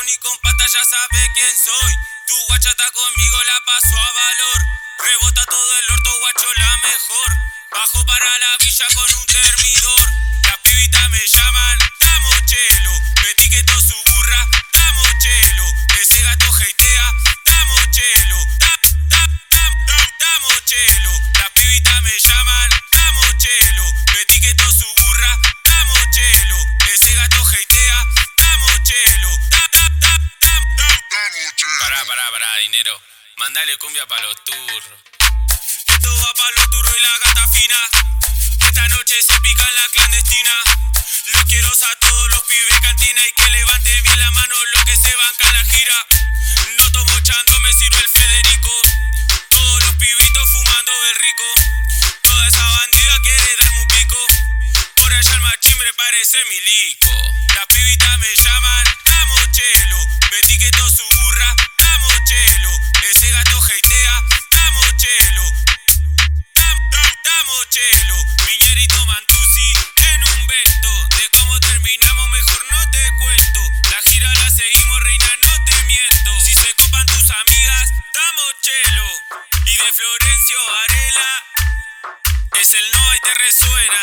ni con pata ya sabe quién soy. Tu guacha está conmigo, la paso a valor. Rebota todo el orto, guacho, la mejor. Bajo para la villa con un termidor. Las pibitas me llaman, damos chelo. Me etiquetó su burra, damos chelo. Ese gato heitea, damos chelo. Da, da, da, damos chelo. Las pibitas me llaman, damos chelo. Me etiquetó su burra, damos chelo. Ese gato heitea, damos chelo. Pará, pará, dinero. Mandale cumbia pa' los turros. Esto va pa' los turros y la gata fina. Esta noche se pica en la clandestina. Los quiero a todos los pibes cantina y que levanten bien la mano los que se bancan la gira. No tomo chando, me sirve el Federico. Todos los pibitos fumando del rico. Toda esa bandida quiere darme un pico. Por allá el machimbre parece milico. Las pibitas me llaman, chelo. Dam, dam, damos chelo. Piñerito Mantusi en un vento. De cómo terminamos, mejor no te cuento. La gira la seguimos, reina, no te miento. Si se copan tus amigas, damos chelo. Y de Florencio Varela es el Nova y te resuena.